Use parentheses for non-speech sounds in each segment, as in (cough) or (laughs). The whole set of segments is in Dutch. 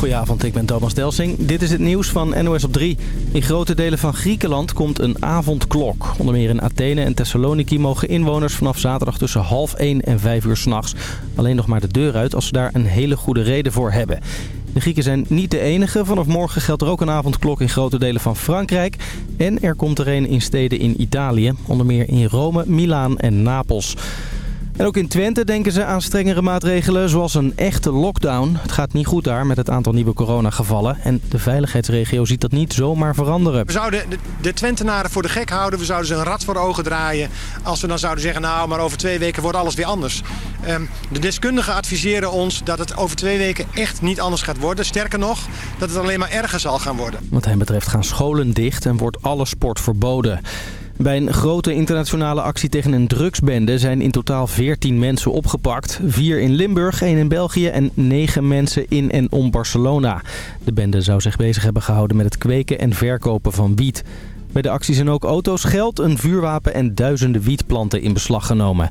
Goedenavond, ik ben Thomas Delsing. Dit is het nieuws van NOS op 3. In grote delen van Griekenland komt een avondklok. Onder meer in Athene en Thessaloniki mogen inwoners vanaf zaterdag tussen half 1 en 5 uur s'nachts alleen nog maar de deur uit als ze daar een hele goede reden voor hebben. De Grieken zijn niet de enige. Vanaf morgen geldt er ook een avondklok in grote delen van Frankrijk. En er komt er een in steden in Italië. Onder meer in Rome, Milaan en Napels. En ook in Twente denken ze aan strengere maatregelen, zoals een echte lockdown. Het gaat niet goed daar met het aantal nieuwe coronagevallen. En de veiligheidsregio ziet dat niet zomaar veranderen. We zouden de, Twentenaren voor de gek houden. We zouden ze een rat voor de ogen draaien. Als we dan zouden zeggen, nou, maar over twee weken wordt alles weer anders. Ehm, de deskundigen adviseren ons dat het over twee weken echt niet anders gaat worden. Sterker nog, dat het alleen maar erger zal gaan worden. Wat hen betreft gaan scholen dicht en wordt alle sport verboden. Bij een grote internationale actie tegen een drugsbende zijn in totaal 14 mensen opgepakt. Vier in Limburg, één in België en negen mensen in en om Barcelona. De bende zou zich bezig hebben gehouden met het kweken en verkopen van wiet. Bij de actie zijn ook auto's, geld, een vuurwapen en duizenden wietplanten in beslag genomen.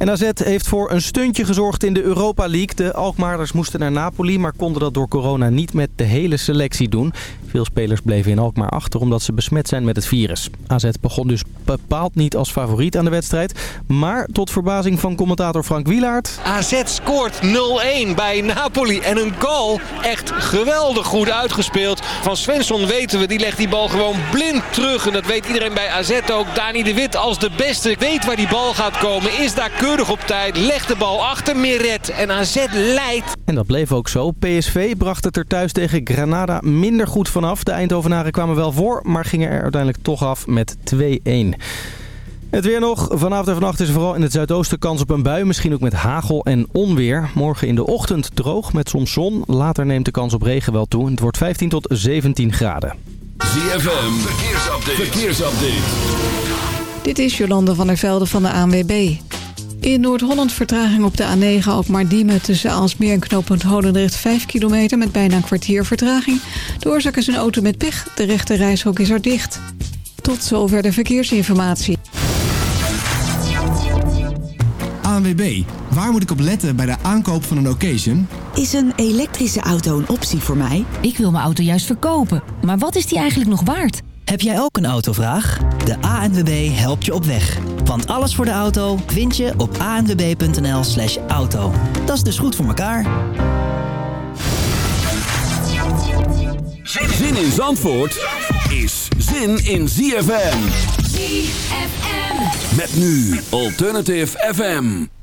En AZ heeft voor een stuntje gezorgd in de Europa League. De Alkmaarders moesten naar Napoli, maar konden dat door corona niet met de hele selectie doen. Veel spelers bleven in Alkmaar achter omdat ze besmet zijn met het virus. AZ begon dus bepaald niet als favoriet aan de wedstrijd. Maar tot verbazing van commentator Frank Wielaert... AZ scoort 0-1 bij Napoli. En een goal echt geweldig goed uitgespeeld. Van Svensson weten we, die legt die bal gewoon blind terug. En dat weet iedereen bij AZ ook. Dani de Wit als de beste weet waar die bal gaat komen. Is daar keurig op tijd. Legt de bal achter Meret. En AZ leidt. En dat bleef ook zo. PSV bracht het er thuis tegen Granada minder goed van vanaf. De Eindhovenaren kwamen wel voor, maar gingen er uiteindelijk toch af met 2-1. Het weer nog. Vanavond en vannacht is er vooral in het zuidoosten kans op een bui. Misschien ook met hagel en onweer. Morgen in de ochtend droog met soms zon. Later neemt de kans op regen wel toe. Het wordt 15 tot 17 graden. ZFM, verkeersupdate. verkeersupdate. Dit is Jolande van der Velde van de ANWB. In Noord-Holland vertraging op de A9 ook maar Diemen tussen Aalsmeer en knooppunt Holendrecht 5 kilometer met bijna een kwartier vertraging. De oorzaak is een auto met pech. De rechte reishok is er dicht. Tot zover de verkeersinformatie. ANWB, waar moet ik op letten bij de aankoop van een occasion? Is een elektrische auto een optie voor mij? Ik wil mijn auto juist verkopen. Maar wat is die eigenlijk nog waard? Heb jij ook een autovraag? De ANWB helpt je op weg. Want alles voor de auto vind je op anwb.nl slash auto. Dat is dus goed voor elkaar. Zin in Zandvoort is zin in ZFM. ZFM. Met nu Alternative FM.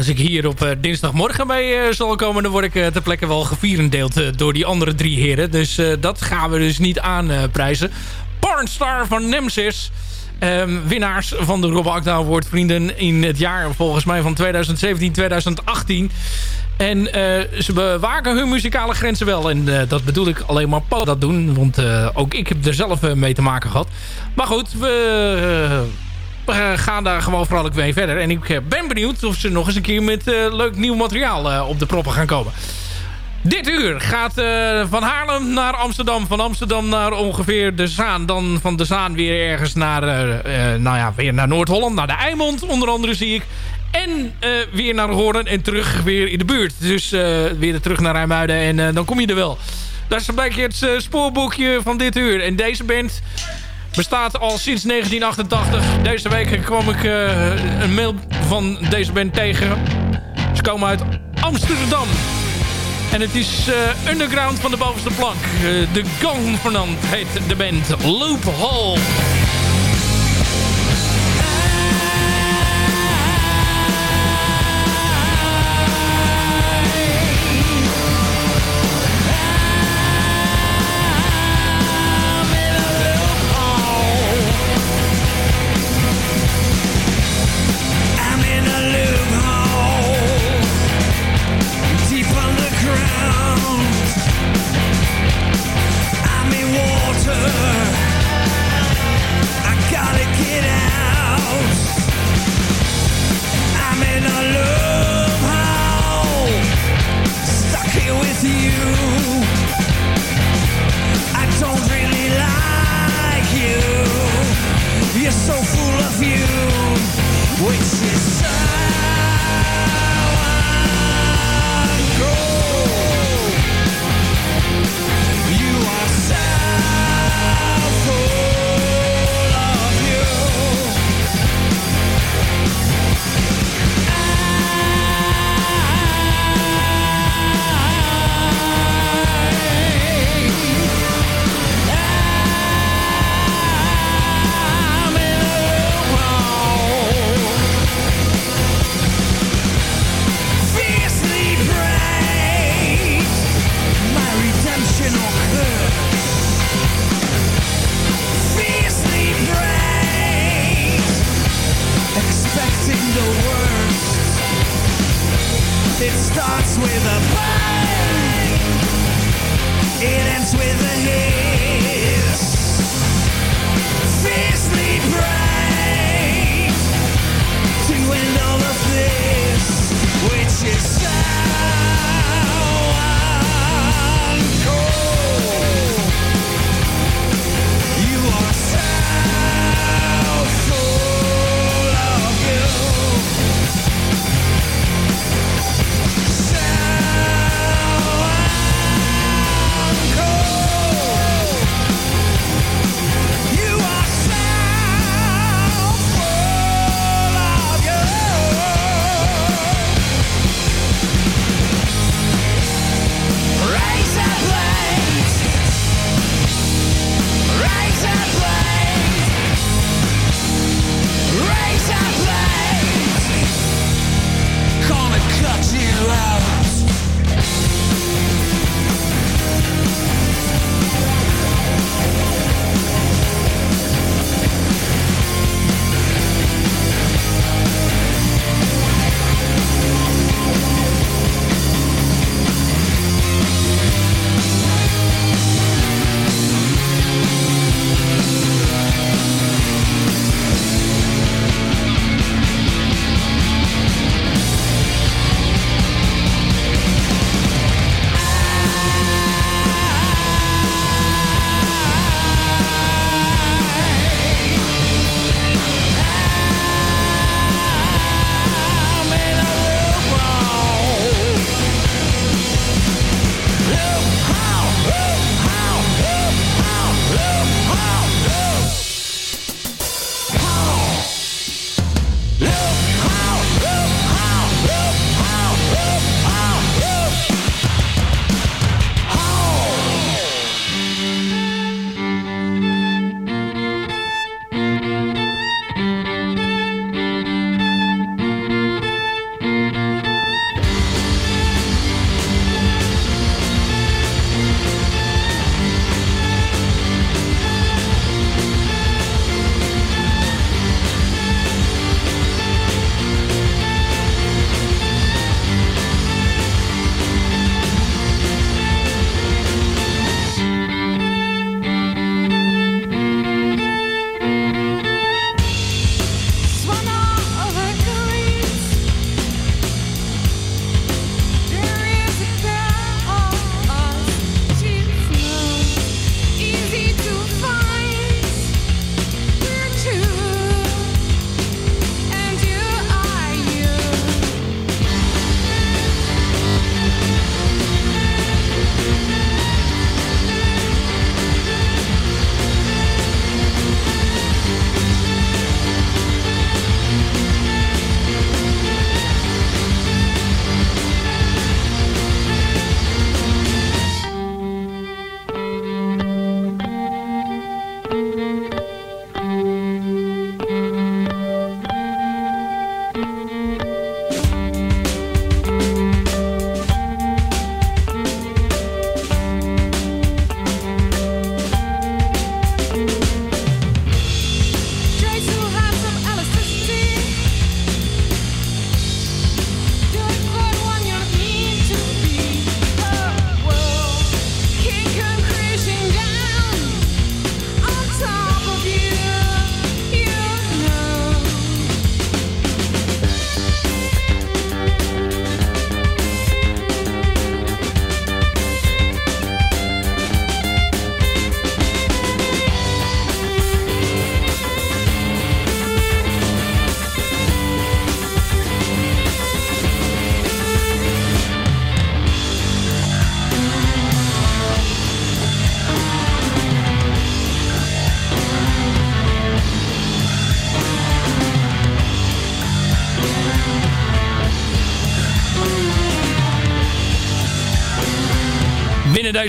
Als ik hier op dinsdagmorgen mee zal komen... dan word ik ter plekke wel gevierendeeld door die andere drie heren. Dus dat gaan we dus niet aanprijzen. Pornstar van Nemesis... Um, winnaars van de Rob Akda Award vrienden in het jaar volgens mij van 2017, 2018. En ze bewaken hun muzikale grenzen wel. En dat bedoel ik alleen maar Paul dat doen. Want ook ik heb er zelf mee te maken gehad. Maar goed, we gaan daar gewoon vrolijk mee verder. En ik ben benieuwd of ze nog eens een keer met leuk nieuw materiaal op de proppen gaan komen. Dit uur gaat van Haarlem naar Amsterdam. Van Amsterdam naar ongeveer de Zaan. Dan van de Zaan weer ergens naar, nou ja, weer naar Noord-Holland. Naar de Eimond onder andere zie ik. En weer naar Hoorn en terug weer in de buurt. Dus weer terug naar Rijmuiden en dan kom je er wel. Dat is een beetje het spoorboekje van dit uur. En deze band bestaat al sinds 1988. Deze week kwam ik een mail van deze band tegen. Ze komen uit Amsterdam. En het is uh, underground van de bovenste plank. Uh, de Governant heet de band Loophole. Binnen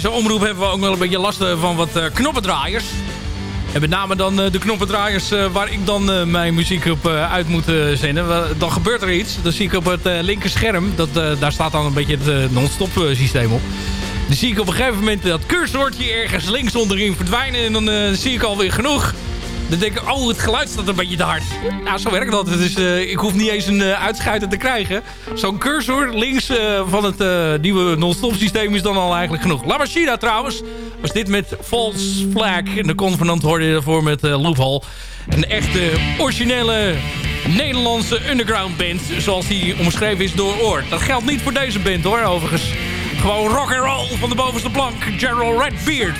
deze omroep hebben we ook wel een beetje last van wat knoppendraaiers. En met name dan de knoppendraaiers waar ik dan mijn muziek op uit moet zenden. Dan gebeurt er iets. Dan zie ik op het linker scherm, dat, daar staat dan een beetje het non-stop systeem op. Dan zie ik op een gegeven moment dat cursortje ergens links onderin verdwijnen. En dan zie ik alweer genoeg. Dan denk ik, oh, het geluid staat een beetje te hard. Nou, zo werkt dat. Dus ik hoef niet eens een uh, uitschuiter te krijgen. Zo'n cursor links uh, van het nieuwe non-stop systeem is dan al eigenlijk genoeg. La Machina trouwens was dit met False Flag. En de convenant hoorde je daarvoor met Loophole. Een echte originele Nederlandse underground band. Zoals die omschreven is door Oort. Dat geldt niet voor deze band hoor, overigens. Gewoon rock and roll van de bovenste plank. General Redbeard.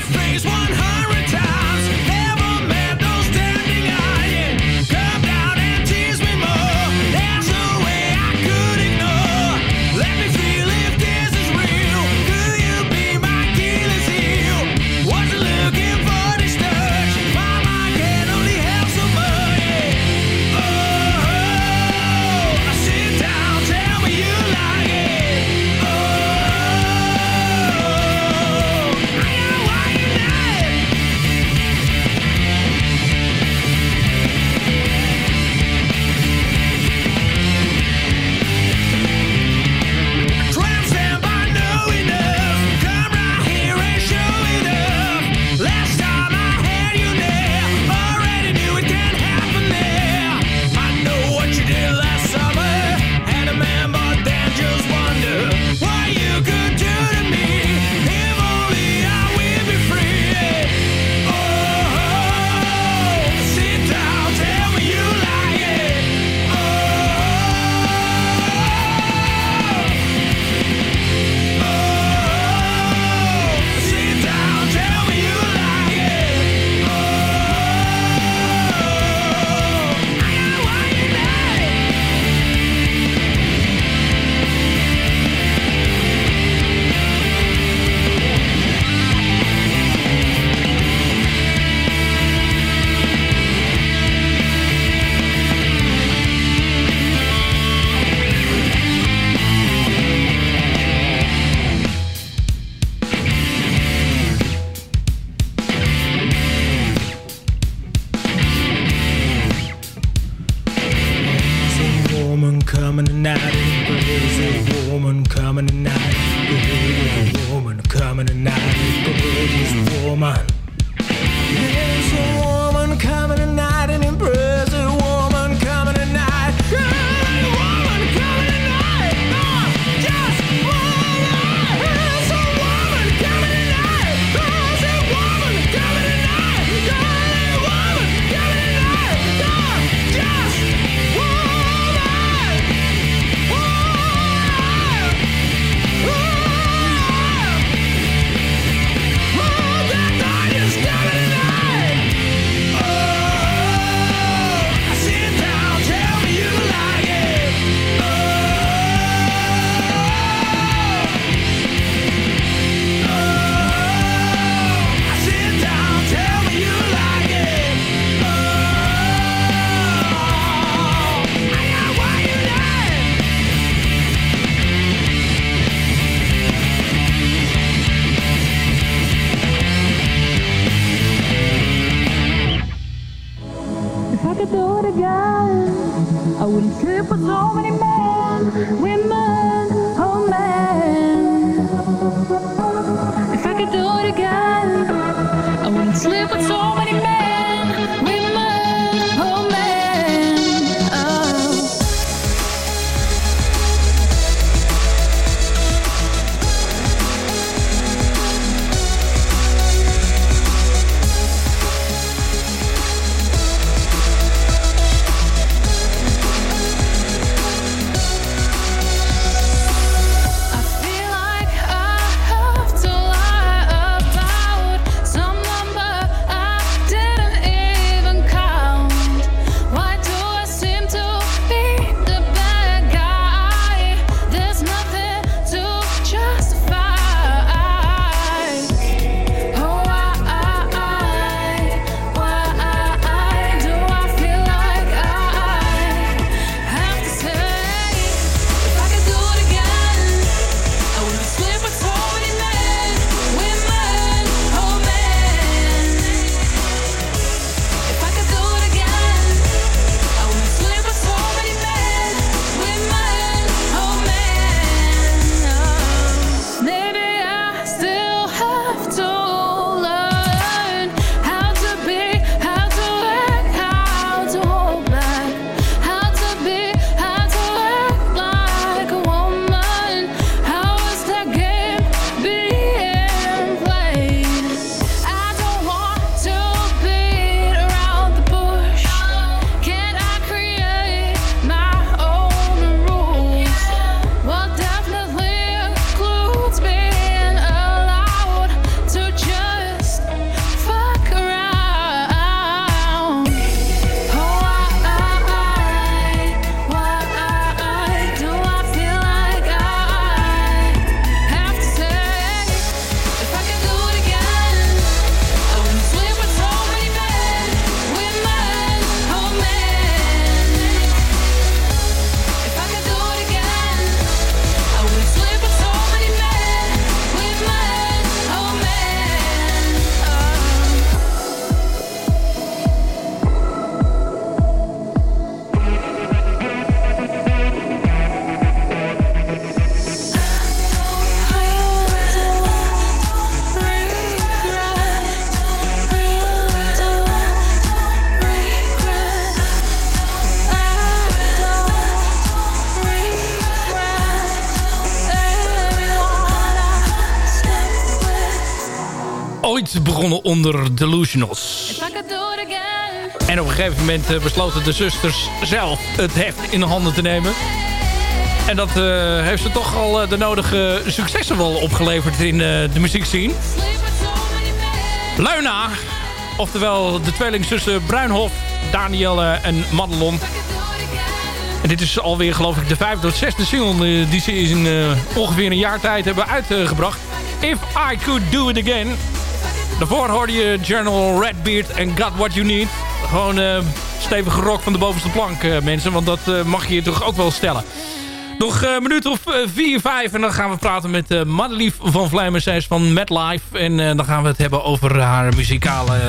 Begonnen onder Delusionals. En op een gegeven moment eh, besloten de zusters zelf het heft in de handen te nemen. En dat uh, heeft ze toch al uh, de nodige successen wel opgeleverd in uh, de muziekscene. Luina, oftewel de tweelingzussen Bruinhof, Danielle en Madelon. En dit is alweer geloof ik de vijfde of zesde single die ze in ongeveer een jaar tijd hebben uitgebracht. If I Could Do It Again. Daarvoor hoorde je General Redbeard en Got What You Need. Gewoon uh, stevige rock van de bovenste plank, uh, mensen. Want dat uh, mag je je toch ook wel stellen. Nog een minuut of vier, vijf. En dan gaan we praten met uh, Madelief van Vlijmen. Zij is van MadLife. En dan gaan we het hebben over haar muzikale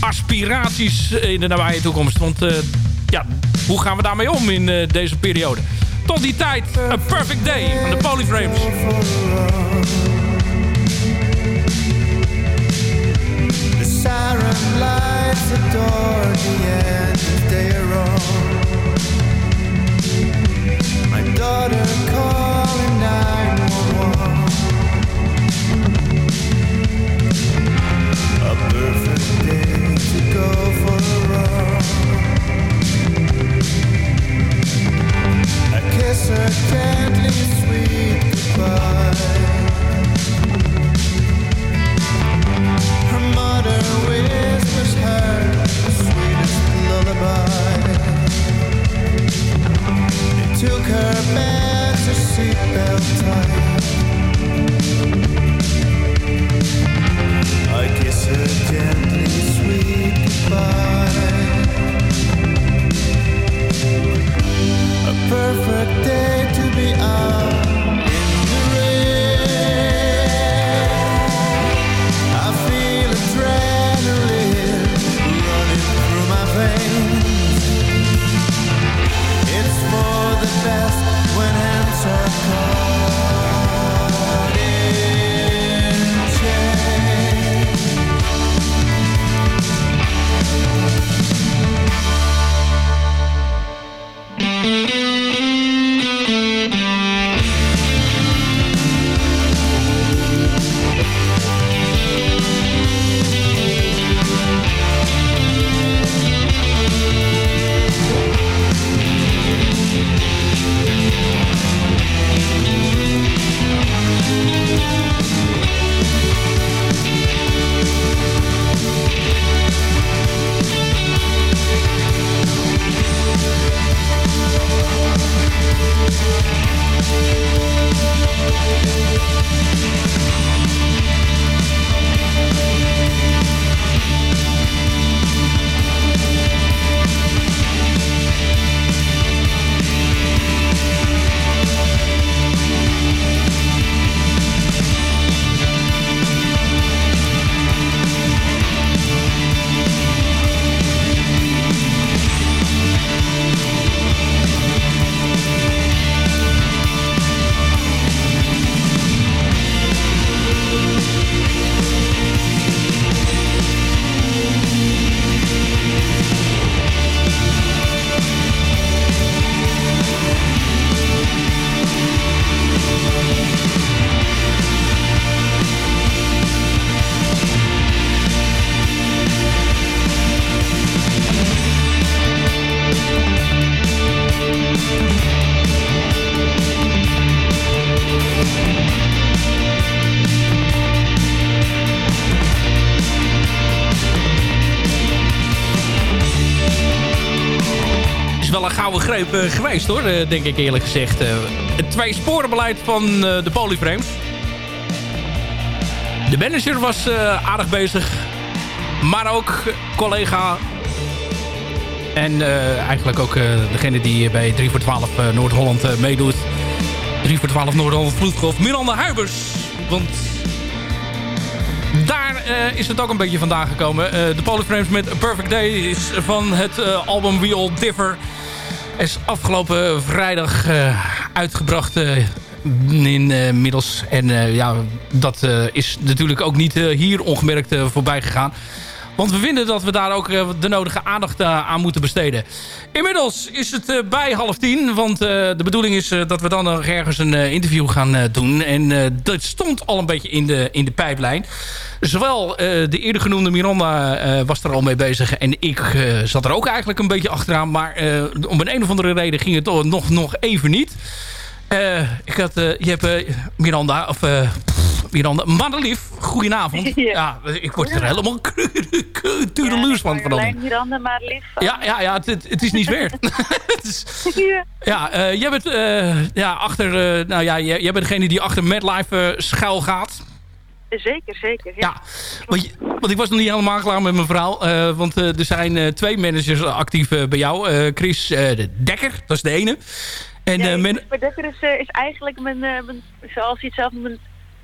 aspiraties in de nabije toekomst. Want ja, hoe gaan we daarmee om in deze periode? Tot die tijd, A Perfect Day van de Polyframes. Adore the end of day My daughter calling 911 A perfect day to go for a run. I kiss her gently sweet goodbye eh, geweest hoor, eh, denk ik eerlijk gezegd. Eh, het twee sporenbeleid van de Polyframes. De manager was aardig bezig. Maar ook collega en eigenlijk ook degene die bij 3 voor 12 eh, Noord-Holland meedoet. 3 voor 12 Noord-Holland Vloedgolf. Miranda Huibers. Want daar is het ook een beetje vandaan gekomen. De Polyframes met A Perfect Day is van het album We All Differ. Is afgelopen vrijdag eh, uitgebracht eh, inmiddels. en eh, ja, dat is natuurlijk ook niet hier ongemerkt voorbij gegaan. Want we vinden dat we daar ook eh, de nodige aandacht eh, aan moeten besteden. Inmiddels is het eh, bij half tien. Want de bedoeling is dat we dan nog ergens een interview gaan doen. En dat stond al een beetje in de, in de pijplijn. Zowel de eerder genoemde Miranda was er al mee bezig. En ik zat er ook eigenlijk een beetje achteraan. Maar om een, een of andere reden ging het nog, nog even niet. Ik had, je hebt Miranda, of Miranda, Madelief, goedenavond. (laughs) Ja. ik word er helemaal (laughs) tureluurs van Marjolein Miranda, maar lief. ja, ja, ja het, het, is niet weer. (laughs) Het is- ja, eh, jij bent eh, ja, achter, eh, nou ja, jij, jij bent degene die achter MadLife eh, schuil gaat. Zeker, zeker. Ja. Want, want ik was nog niet helemaal klaar met mijn verhaal. eh, want eh, er zijn eh, twee managers actief eh, bij jou. Eh, Chris eh, de Dekker, dat is de ene. En ja, eh, men- Dekker is, eh, is eigenlijk mijn, eh, mijn, zoals hij het zelf mijn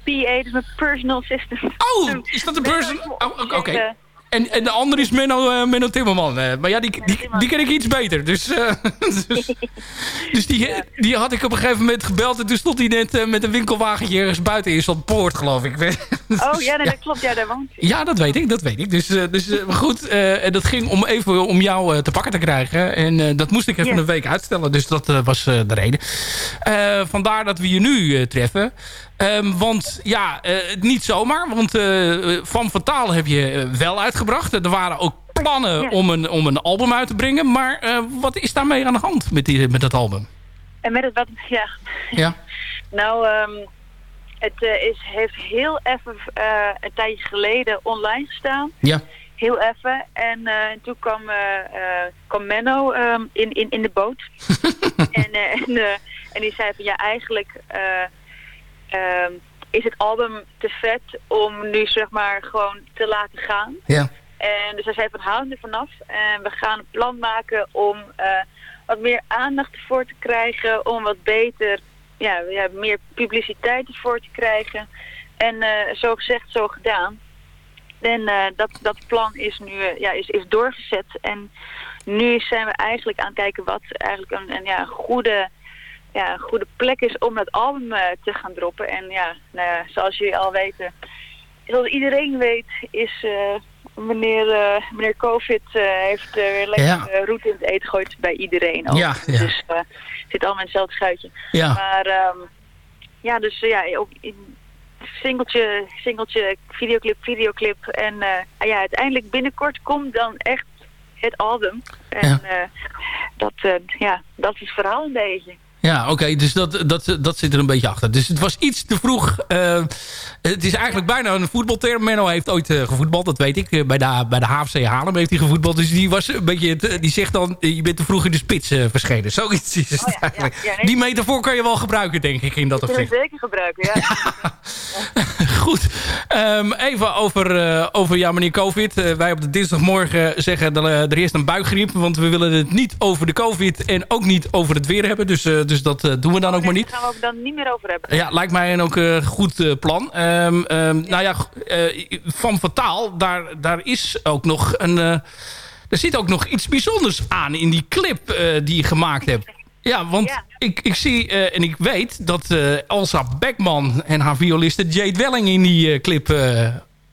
PA, dus mijn personal assistant. Oh, is dat een person? Oh, oké. oké. En, en de andere is Menno, eh, Menno Timmerman. eh, maar ja, die, die, die ken ik iets beter. Dus, eh, (laughs) dus, (laughs) dus die, die had ik op een gegeven moment gebeld. En toen stond hij net eh, met een winkelwagentje ergens buiten in zo'n poort, geloof ik. (laughs) Oh ja, nee, dat klopt. Ja, daar woont hij. Ja, dat weet ik, dat weet ik. Dus, eh, dus eh, maar goed, eh, en dat ging om even om jou eh, te pakken te krijgen. En eh, dat moest ik even een week uitstellen. Dus dat eh, was eh, de reden. Eh, vandaar dat we je nu eh, treffen. Ehm, want ja, eh, niet zomaar. Want eh, Van Fataal heb je eh, wel uitgebracht. Er waren ook plannen om, een, om een album uit te brengen. Maar wat is daarmee aan de hand met, die, met dat album? En met het wat, ja. Ja. (laughs) Nou, ehm, het is, heeft heel even een tijdje geleden online gestaan. Ja. Heel even. En toen kwam, kwam Menno ehm, in, in, in de boot. (laughs) en, en, en die zei van ja, eigenlijk eh, ehm, is het album te vet om nu zeg maar gewoon te laten gaan. Ja. En dus hij zei van hou er vanaf. En we gaan een plan maken om eh, wat meer aandacht ervoor te krijgen. Om wat beter, ja, ja meer publiciteit ervoor te krijgen. En eh, zo gezegd, zo gedaan. En eh, dat, dat plan is nu ja, is, is doorgezet. En nu zijn we eigenlijk aan het kijken wat eigenlijk een, een ja, goede, ja, een goede plek is om dat album eh, te gaan droppen. En ja, nou ja, zoals jullie al weten, zoals iedereen weet, is eh, meneer, eh, meneer COVID heeft weer lekker Ja. roet in het eten gegooid bij iedereen. ook. Ja, ja. Dus eh zit allemaal in hetzelfde schuitje. Ja. Maar ehm, ja, dus ja, ook in singeltje, singeltje, videoclip, videoclip. En ja, uiteindelijk binnenkort komt dan echt het album. En dat, ja, dat is het verhaal een beetje. Ja, oké, dus dat, dat, dat zit er een beetje achter. Dus het was iets te vroeg. eh, het is eigenlijk bijna een voetbalterm. Menno heeft ooit eh, gevoetbald, dat weet ik. Eh, bij, de, bij de HFC Haarlem heeft hij gevoetbald. Dus die, was een beetje, die zegt dan, je bent te vroeg in de spits verschenen. Zoiets is het eigenlijk. ja, nee. Die metafoor kan je wel gebruiken, denk ik, in dat opzicht. we zeker gebruiken, ja. (laughs) Goed, Ehm, even over, over ja, meneer COVID. Wij op de dinsdagmorgen zeggen dat er eerst een buikgriep. Want we willen het niet over de COVID en ook niet over het weer hebben. Dus, eh, dus dat eh, doen we dan ook maar niet. Daar gaan we ook dan niet meer over hebben. Ja, lijkt mij een ook eh, goed eh, plan. Ehm, ehm, nou ja, van Fataal, daar, daar is ook nog een... er zit ook nog iets bijzonders aan in die clip die je gemaakt hebt. Ja, want Ik, ik zie en ik weet dat Elsa Beckman en haar violiste Jade Welling in die clip... eh,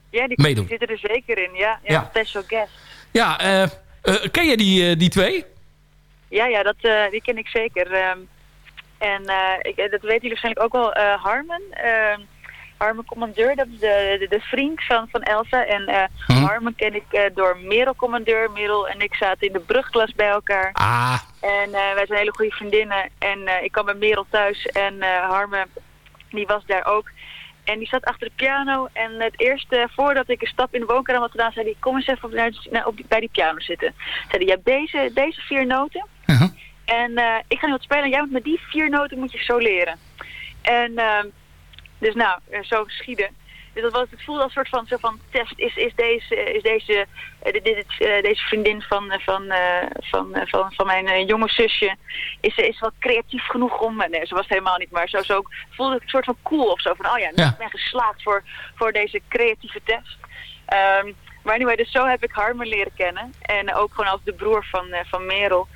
Ja, die Meedoen. zitten er zeker in, ja. Ja, Ja. special guest. ja, ken je die, die twee? Ja, ja, dat, die ken ik zeker. Ehm, en eh, ik, eh, dat weten jullie waarschijnlijk ook wel. eh, Harmon, ehm, Harmon Commandeur, dat is de, de, de vriend van, van Elsa. En Mhm. Harmon ken ik door Merel Commandeur. Merel en ik zaten in de brugklas bij elkaar. Ah, En wij zijn hele goede vriendinnen. En ik kwam bij Merel thuis en Harmen, die was daar ook. En die zat achter de piano. En het eerste, voordat ik een stap in de woonkamer had gedaan, zei hij... kom eens even op, op bij die piano zitten. Zei hij, je hebt deze, deze vier noten. En eh, ik ga nu wat spelen en jij moet met die vier noten moet je zo leren. En ehm, dus nou, eh, zo geschieden. Dus dat was, het voelde als een soort van, zo van test. Is, is deze, is deze, eh, dit, dit, deze vriendin van, van, van, van, van mijn jonge zusje, is, ze is wel creatief genoeg om... Nee, ze was het helemaal niet, maar zo, zo voelde het een soort van cool of zo. Van, oh ja, ik ben geslaagd voor, voor deze creatieve test. Ehm, maar anyway, dus zo heb ik Harmer leren kennen. En ook gewoon als de broer van, van Merel.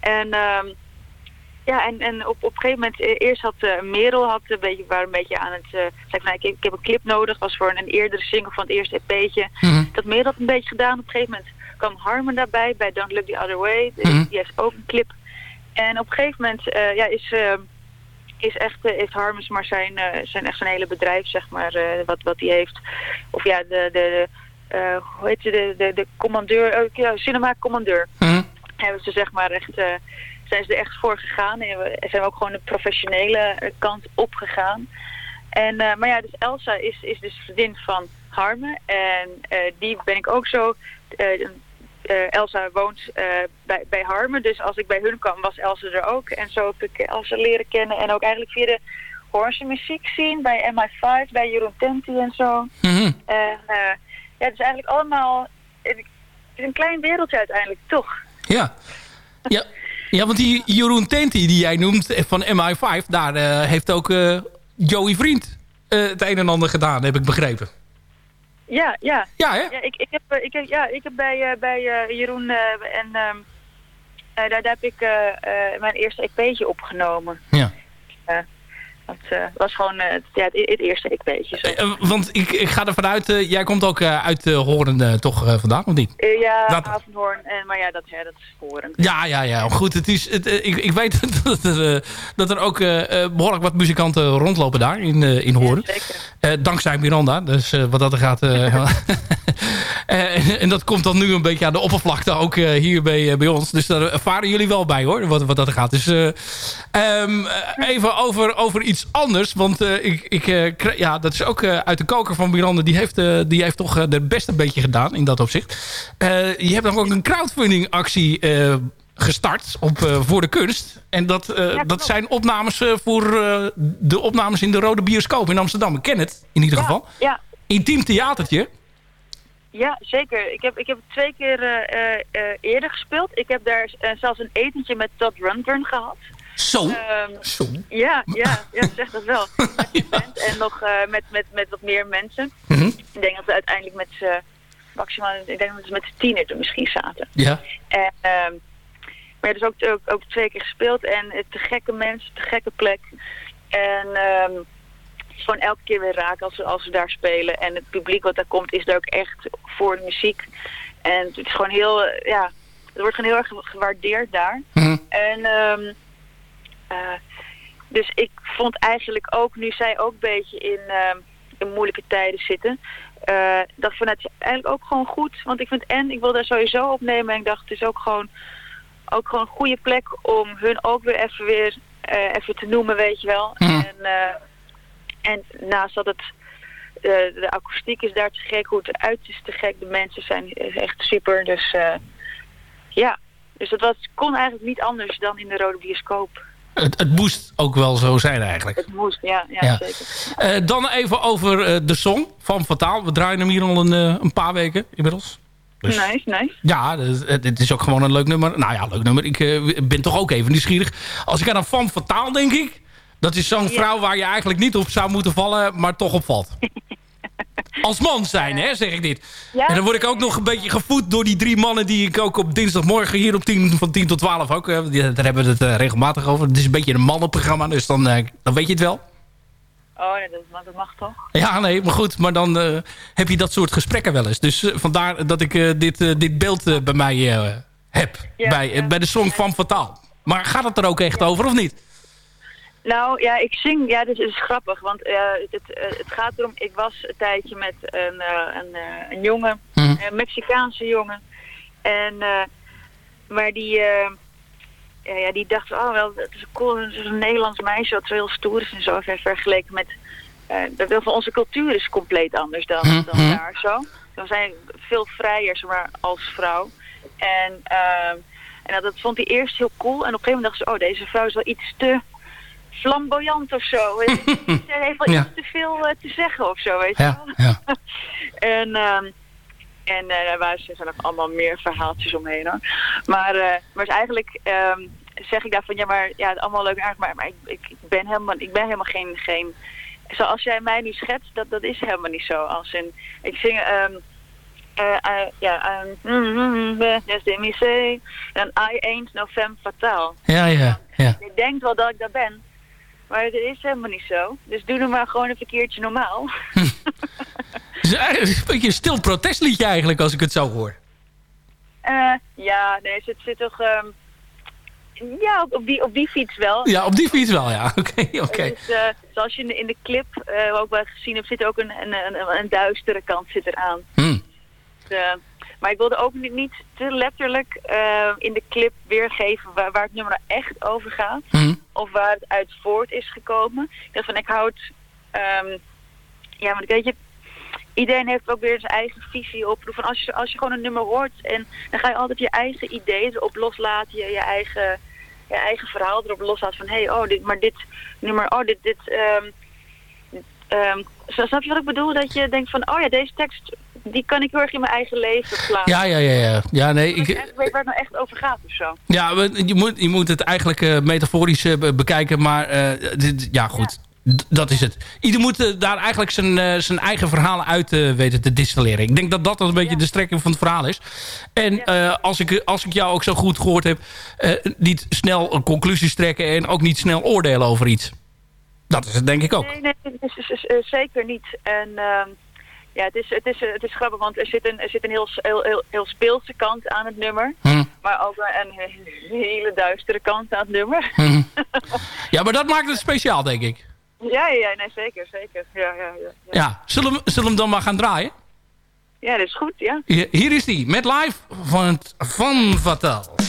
En... ehm, ja, en, en op, op een gegeven moment, eh, eerst had eh, Merel had een beetje, waren een beetje aan het, eh zei van, ik, ik heb een clip nodig, was voor een, een eerdere single van het eerste EP'tje. Dat Merel had een beetje gedaan. Op een gegeven moment kwam Harmon daarbij, bij Don't Look The Other Way. Die- Mhm. Die heeft ook een clip. En op een gegeven moment, ja, is, is echt, heeft Harmons maar zijn, zijn echt zijn hele bedrijf, zeg maar, wat, wat hij heeft. Of ja, de, de, de hoe heet ze, de, de, de commandeur, ja, cinema commandeur Mhm. Hebben ze zeg maar echt, eh, zijn ze er echt voor gegaan. En we zijn we ook gewoon de professionele kant opgegaan. En, eh, maar ja, dus Elsa is, is dus vriendin van Harme. En eh, die ben ik ook zo... Elsa woont bij, bij Harme, dus als ik bij hun kwam was Elsa er ook. En zo heb ik Elsa leren kennen. En ook eigenlijk via de Hoornse muziek zien bij MI5, bij Jeroen Tenti en zo. Mhm. En ja, het is eigenlijk allemaal... Het is een klein wereldje uiteindelijk, toch? Ja. Ja. ja, want die Jeroen Tenti die jij noemt van MI5... daar eh, heeft ook eh, Joey Vriend eh, het een en ander gedaan, heb ik begrepen. Ja, ja. Ja, hè? Ja, ik, ik, heb, ik, heb, ja, ik heb bij, bij Jeroen en ehm, eh, daar, daar heb ik mijn eerste EP'tje opgenomen. Ja. Dat eh, was gewoon eh, het, ja, het, het eerste EP'tje. zo. Eh, want ik, ik ga ervan uit, eh, jij komt ook uit Horen toch vandaan, of niet? Ja, dat- Avanhoorn. En, maar ja, dat, ja, dat is horen. Ja, ja, ja. Goed, het is, het, ik, ik weet (laughs) dat er, dat er ook eh, eh, behoorlijk wat muzikanten rondlopen daar in, in Horen. Eh, dankzij Miranda. Dus wat dat er gaat... eh, (laughs) (laughs) en dat komt dan nu een beetje aan de oppervlakte ook hier bij, bij ons. Dus daar ervaren jullie wel bij hoor, wat, wat dat er gaat. Dus eh, ehm, eh, even over, over iets anders. Want eh, ik, ik, eh, ja, dat is ook eh, uit de koker van Miranda. Die heeft, die heeft toch eh, de best een beetje gedaan in dat opzicht. Je hebt nog ook een crowdfunding actie gestart op, voor de kunst. En dat, dat zijn opnames voor de opnames in de Rode Bioscoop in Amsterdam. Ik ken het in ieder geval. Ja, Intiem theatertje. ja, zeker. Ik heb, ik heb het twee keer eerder gespeeld. Ik heb daar zelfs een etentje met Todd Rundgren gehad. Zo. Ehm, Zo. Ja, ja, ja, zeg dat wel. (laughs) Met band en nog eh, met, met, met wat meer mensen. Mhm. Ik denk dat we uiteindelijk met z'n maximaal, ik denk dat we met z'n tien er misschien zaten. Ja. En, ehm, maar dus ook, ook, ook twee keer gespeeld en het te gekke mensen, te gekke plek. En is gewoon elke keer weer raak als we, als we daar spelen. En het publiek wat daar komt is daar ook echt voor de muziek. En het is gewoon heel, eh, ja, het wordt gewoon heel erg gewaardeerd daar. Mhm. En eh, dus ik vond eigenlijk ook, nu zij ook een beetje in, ehm, in moeilijke tijden zitten, eh dat vond het eigenlijk ook gewoon goed. Want ik vind en ik wil daar sowieso opnemen en ik dacht het is ook gewoon, ook gewoon een goede plek om hun ook weer even weer eh, even te noemen, weet je wel. En, eh, en naast dat het eh, de akoestiek is daar te gek, hoe het eruit is te gek, de mensen zijn echt super. Dus eh, ja, dus dat was, kon eigenlijk niet anders dan in de Rode Bioscoop. Het, het moest ook wel zo zijn eigenlijk. Het moest, ja, ja, Ja. zeker. Eh, dan even over eh, de song van Fataal. We draaien hem hier al een, eh, een paar weken inmiddels. Dus- Nice, nice. Ja, het- het is ook gewoon een leuk nummer. Nou ja, leuk nummer. Ik ben toch ook even nieuwsgierig. Als ik aan een fan Fataal denk ik... dat is zo'n vrouw waar je eigenlijk niet op zou moeten vallen... maar toch opvalt. (laughs) Als man zijn, hè, zeg ik dit. Ja. En dan word ik ook nog een beetje gevoed door die drie mannen... die ik ook op dinsdagmorgen hier op 10, van 10 tot 12 ook... eh, daar hebben we het eh, regelmatig over. Het is een beetje een mannenprogramma, dus dan, eh, dan weet je het wel. Oh, nee, dat, mag- dat mag toch? Ja, nee, maar goed. Maar dan heb je dat soort gesprekken wel eens. Dus vandaar dat ik dit, dit beeld bij mij heb. Ja, bij, bij de song van Fataal. Maar gaat het er ook echt over of niet? Nou, ja, ik zing, ja, dus het is grappig, want eh, het, eh, het gaat erom, ik was een tijdje met een, eh, een, een jongen, Mhm. een Mexicaanse jongen. En, maar die, ja, ja, die dacht, oh wel, het is cool, het is een Nederlands meisje wat heel stoer is en zo, ver- vergeleken met, dat wil van onze cultuur is compleet anders dan, Mhm. dan daar zo. We zijn veel vrijer, zeg maar, als vrouw. En, En dat, dat vond hij eerst heel cool. En op een gegeven moment dacht ze, oh, deze vrouw is wel iets te flamboyant of zo. Ze heeft wel Ja. iets te veel eh, te zeggen of zo, weet je Ja, wel. ja. (laughs) en ehm, en eh, daar waren ze nog allemaal meer verhaaltjes omheen hoor. Maar, eh maar is eigenlijk ehm, zeg ik daar van ja, maar ja, het is allemaal leuk aardig, maar, maar ik, ik, ik ben helemaal, ik ben helemaal geen, geen zoals jij mij nu schetst, dat, dat is helemaal niet zo. Als in, ik zing, eh, ja, um, yes, they me say, en I ain't no femme fatale. Ja, ja, ja. Je denkt wel dat ik dat ben, maar dat is helemaal niet zo. Dus doe dan maar gewoon even een keertje normaal. (laughs) Een beetje een stil protestliedje eigenlijk, als ik het zo hoor. Eh, ja, nee, het zit, toch... ehm, ja, op, die, op die fiets wel. Ja, op die fiets wel, ja. (laughs) Oké, oké. Dus, zoals je in de, in de clip eh, ook wel gezien hebt, zit ook een, een, een, een duistere kant zit eraan. Hmm. Dus, maar ik wilde ook niet, niet te letterlijk eh, in de clip weergeven waar, waar het nummer nou echt over gaat. Hmm. Of waar het uit voort is gekomen. Ik dacht van, ik houd... ehm, ja, want weet je, iedereen heeft ook weer zijn eigen visie op. Van als, je, als je gewoon een nummer hoort en dan ga je altijd je eigen ideeën erop loslaten. Je, je, eigen, je eigen verhaal erop loslaten van hé, hey, oh, dit, maar dit nummer, oh, dit, dit, zo- snap je wat ik bedoel? Dat je denkt van, oh ja, deze tekst, die kan ik heel erg in mijn eigen leven plaatsen. Ja, ja, ja, ja. Ja, nee, ik weet waar het nou echt over gaat of zo. ja je, moet, je moet het eigenlijk eh, metaforisch eh, be- bekijken, maar eh, dit, ja, goed. Dat is het. Ieder moet eh, daar eigenlijk zijn, eh, zijn eigen verhalen uit eh, weten te distilleren. Ik denk dat dat een beetje de strekking van het verhaal is. En eh, als, ik, als ik jou ook zo goed gehoord heb... eh, niet snel een conclusies trekken en ook niet snel oordelen over iets. Dat is het denk ik ook. Nee, nee, het eh, zeker niet. En ehm, ja, het is, het, is, het is grappig, want er zit een, er zit een heel, heel, heel, heel speelse kant aan het nummer. Hm. Maar ook een hele duistere kant aan het nummer. Hm. (laughs) Ja, maar dat maakt het speciaal, denk ik. Ja, ja, nee, zeker, zeker. Ja, ja, ja. ja. Ja, zullen we, zullen we hem dan maar gaan draaien? Ja, dat is goed, ja. Hier, hier is die, met live van, het, van Vatel.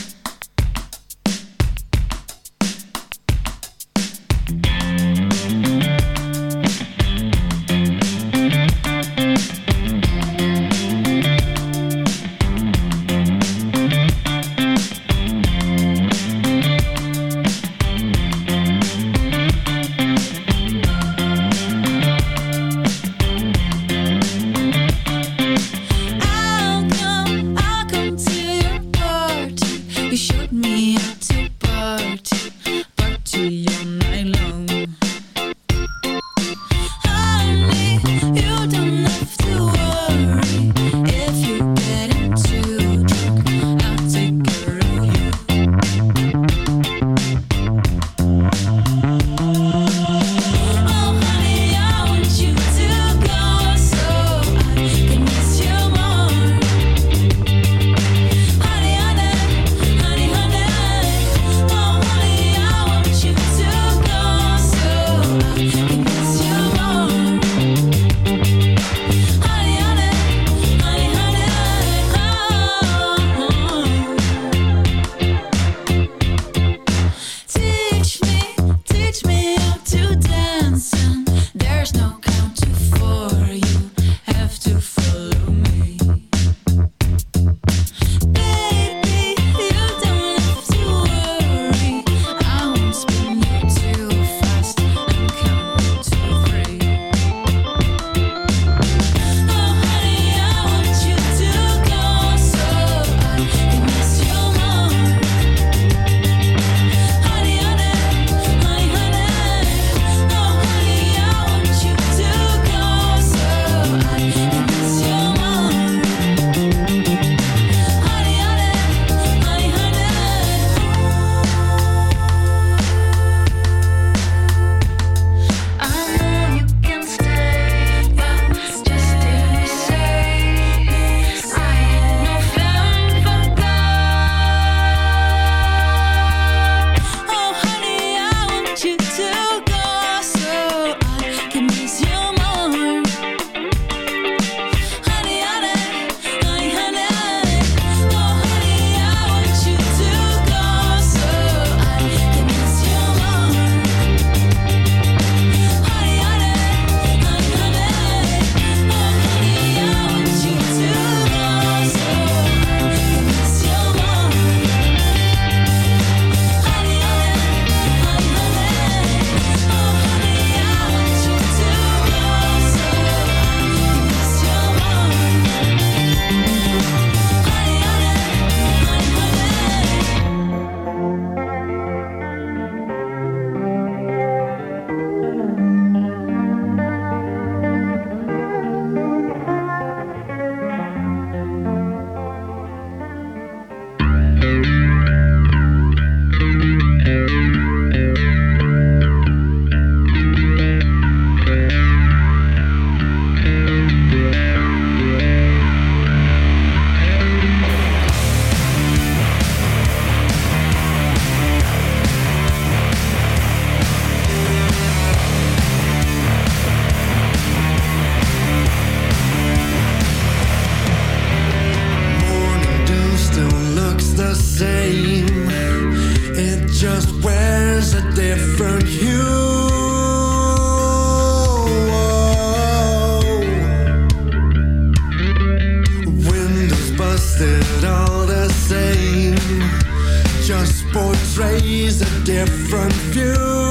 Portrays a different view.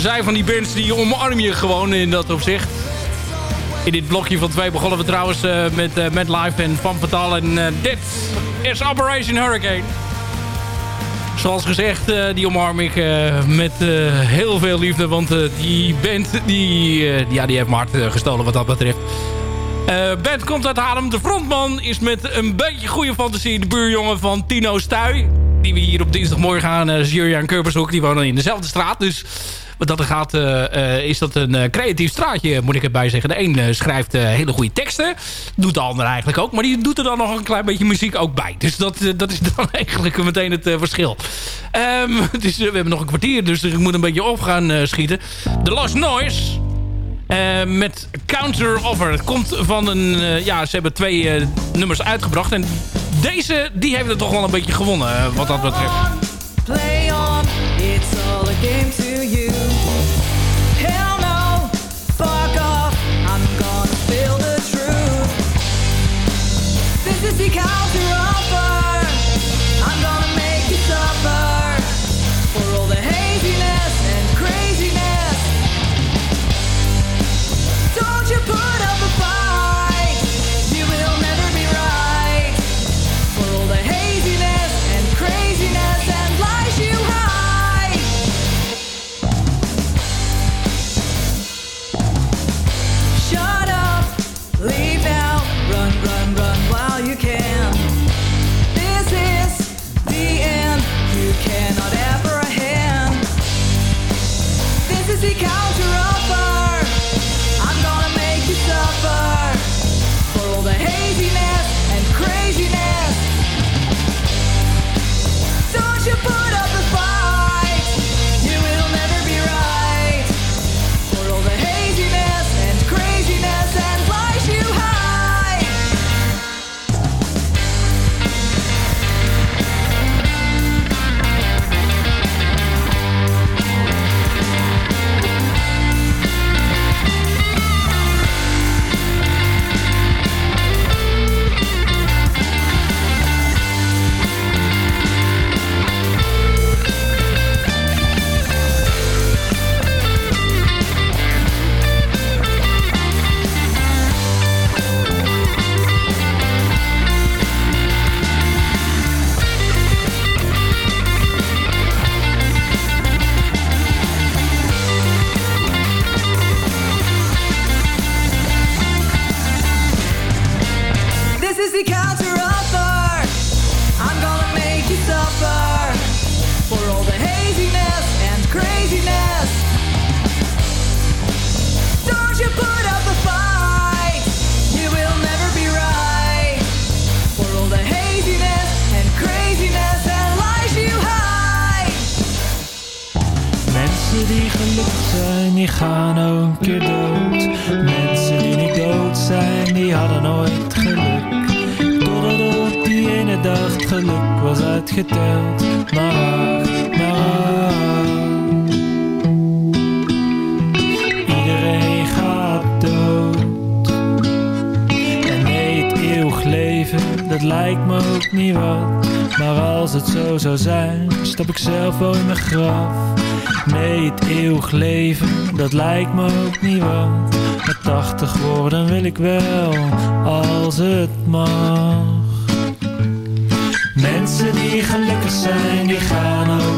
Er zijn van die bands die omarm je gewoon in dat opzicht. In dit blokje van twee begonnen we trouwens eh, met uh, Mad Life en Van Fatal. En eh, dit is Operation Hurricane. Zoals gezegd, eh, die omarm ik eh, met eh, heel veel liefde. Want eh, die band die, eh, ja, die heeft mijn hart eh, gestolen wat dat betreft. Eh band komt uit Haarlem. De frontman is met een beetje goede fantasie de buurjongen van Tino Stuy. Die we hier op dinsdagmorgen aan uh, Jurjan Kurpershoek. Die wonen in dezelfde straat. Dus wat dat er gaat, eh, eh, is dat een eh, creatief straatje, moet ik erbij zeggen. De een schrijft hele goede teksten. Doet de ander eigenlijk ook. Maar die doet er dan nog een klein beetje muziek ook bij. Dus dat, dat is (laughs) dan eigenlijk meteen het verschil. Ehm, (laughs) we hebben nog een kwartier, dus ik moet een beetje op gaan schieten. The Lost Noise. met Counter Offer. Het komt van een... ja, ze hebben twee nummers uitgebracht. En deze, die heeft het toch wel een beetje gewonnen, wat dat betreft. Play on, it's all a game to gaan ook een keer dood. Mensen die niet dood zijn, die hadden nooit geluk. Totdat die ene dag het geluk was uitgeteld. Maar maar. Iedereen gaat dood. En nee, het eeuwig leven, dat lijkt me ook niet wat. Maar als het zo zou zijn, stap ik zelf wel in mijn graf. Nee, het eeuwig leven, dat lijkt me ook niet wat. Maar 80 worden wil ik wel, als het mag. Mensen die gelukkig zijn, die gaan ook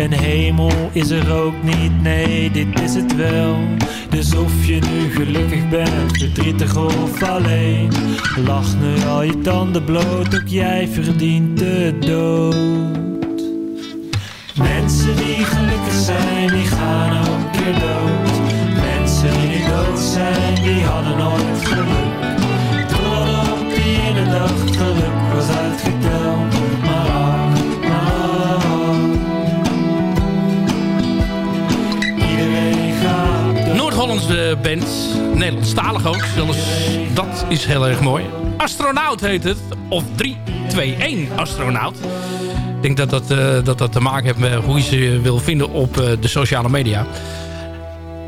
En hemel is er ook niet, nee, dit is het wel. Dus of je nu gelukkig bent, verdrietig of alleen. Lach nu al je tanden bloot, ook jij verdient de dood. Mensen die gelukkig zijn, die gaan ook een keer dood. Mensen die dood zijn, die hadden nooit geluk. Totdat die ene dag geluk was uitgeteld. Noord-Hollandse band. Nederlandstalig ook. Zelfs dat is heel erg mooi. Astronaut heet het. Of 321 Astronaut. Ik denk dat dat, eh, dat dat te maken heeft met hoe je ze wil vinden op eh, de sociale media.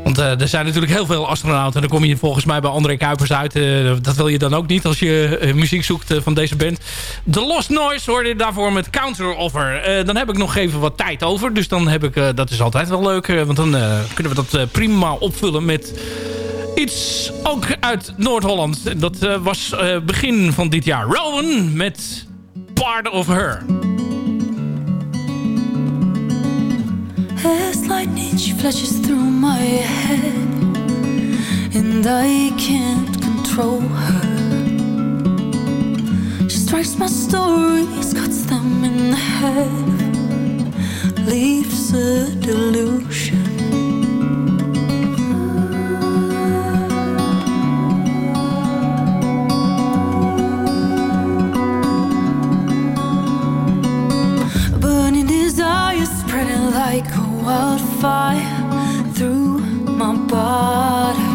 Want eh, er zijn natuurlijk heel veel astronauten. En dan kom je volgens mij bij André Kuipers uit. Eh, dat wil je dan ook niet als je eh, muziek zoekt van deze band. The Lost Noise hoorde je daarvoor met Counter Offer. Dan heb ik nog even wat tijd over. Dus dan heb ik, dat is altijd wel leuk. want dan kunnen we dat prima opvullen met iets ook uit Noord-Holland. Dat was begin van dit jaar. Rowan met Part of Her. As lightning she flashes through my head And I can't control her. She strikes my stories, cuts them in head Leaves a delusion. Like wildfire through my body.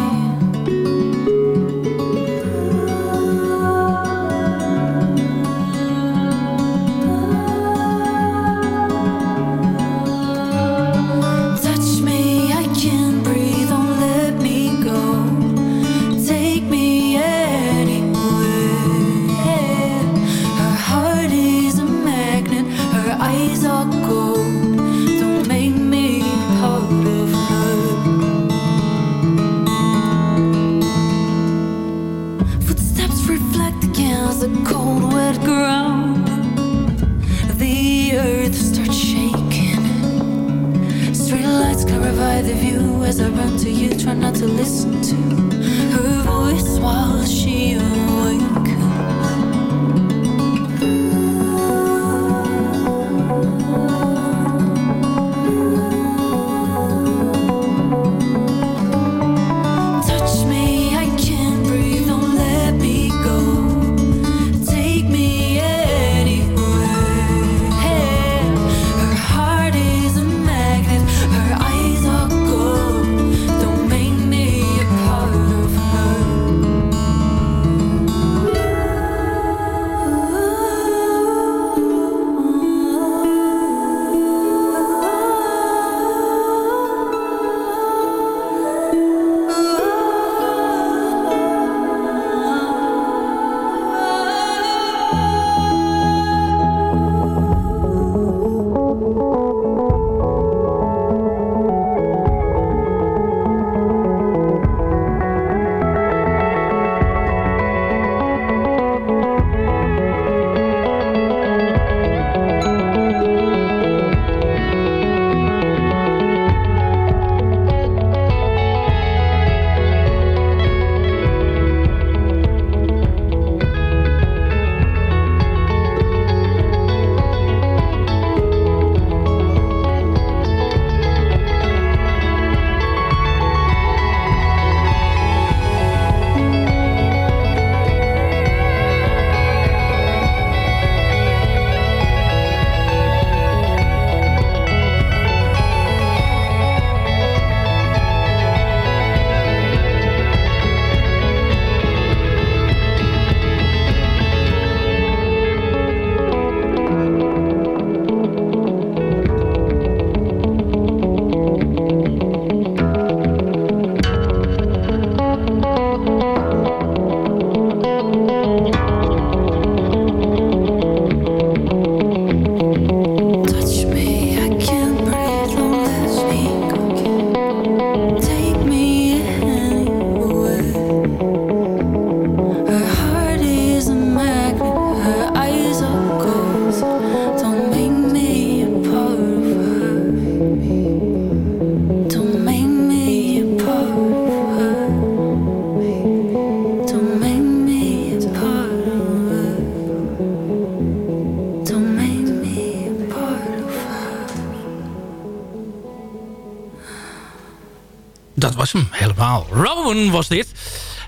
Was dit.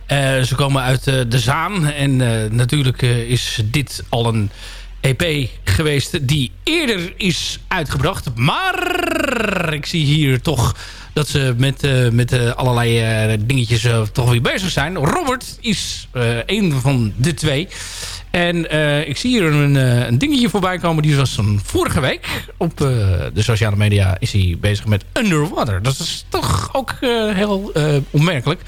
Eh, ze komen uit eh, De Zaan. En eh, natuurlijk is dit al een EP geweest die eerder is uitgebracht. Maar ik zie hier toch dat ze met, met allerlei dingetjes toch weer bezig zijn. Robert is een van de twee. En eh, ik zie hier een, eh, een dingetje voorbij komen. Die was van vorige week. Op eh, de sociale media is hij bezig met Underwater. Dat is toch ook heel opmerkelijk.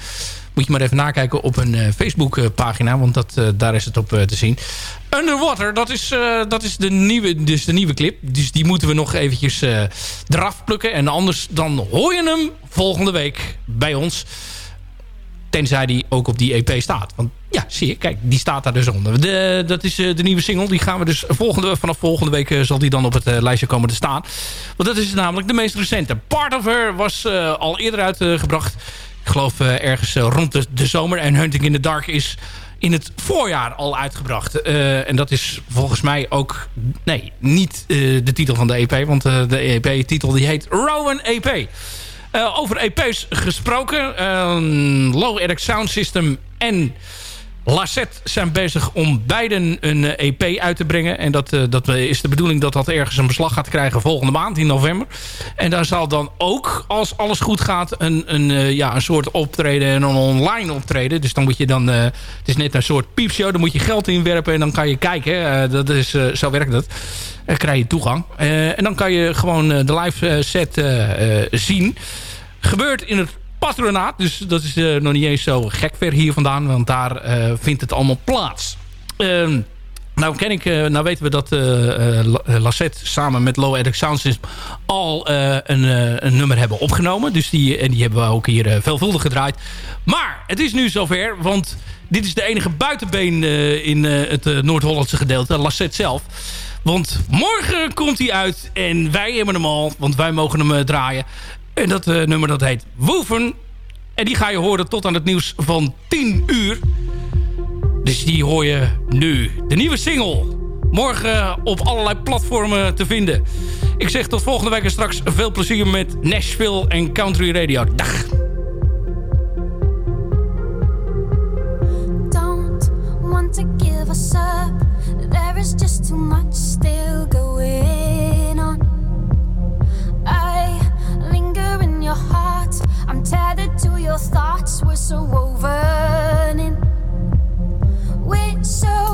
Moet je maar even nakijken op een Facebook pagina. Want dat, daar is het op te zien. Underwater, dat is, dat is de, nieuwe, dus de nieuwe clip. Dus die moeten we nog eventjes eraf plukken. En anders dan hoor je hem volgende week bij ons. Tenzij die ook op die EP staat. Want ja, zie je, kijk, die staat daar dus onder. De, dat is eh, de nieuwe single. Die gaan we dus volgende, vanaf volgende week eh, zal die dan op het eh, lijstje komen te staan. Want dat is namelijk de meest recente. Part of Her was al eerder uitgebracht. Ik geloof ergens rond de, de zomer. En Hunting in the Dark is in het voorjaar al uitgebracht. En dat is volgens mij ook... Nee, niet de titel van de EP. Want de EP-titel die heet Rowan EP. Eh, over EP's gesproken. Eh, Low Eric Sound System en Lassette zijn bezig om beiden een eh, EP uit te brengen. En dat, eh, dat is de bedoeling dat dat ergens een beslag gaat krijgen volgende maand in november. En daar zal dan ook, als alles goed gaat, een, een, eh, ja, een soort optreden en een online optreden. Dus dan moet je dan, het is net een soort piepshow, dan moet je geld inwerpen en dan kan je kijken. Dat is, zo werkt dat. Dan krijg je toegang. En dan kan je gewoon de live set zien. Gebeurt in het Dus dat is eh, nog niet eens zo gek ver hier vandaan. Want daar eh, vindt het allemaal plaats. Ehm, nou, ken ik, eh, nou weten we dat eh, Lassette samen met Low Eric Sound al een, een nummer hebben opgenomen. Dus die, en die hebben we ook hier veelvuldig gedraaid. Maar het is nu zover, want dit is de enige buitenbeen in het Noord-Hollandse gedeelte, Lassette zelf. Want morgen komt hij uit en wij hebben hem al, want wij mogen hem draaien. En dat eh, nummer dat heet Woeven. En die ga je horen tot aan het nieuws van 10 uur. Dus die hoor je nu. De nieuwe single. Morgen op allerlei platformen te vinden. Ik zeg tot volgende week en straks veel plezier met Nashville en Country Radio. Dag. don't want to give us up. There is just too much still I'm tethered to your thoughts. We're so woven in. We're so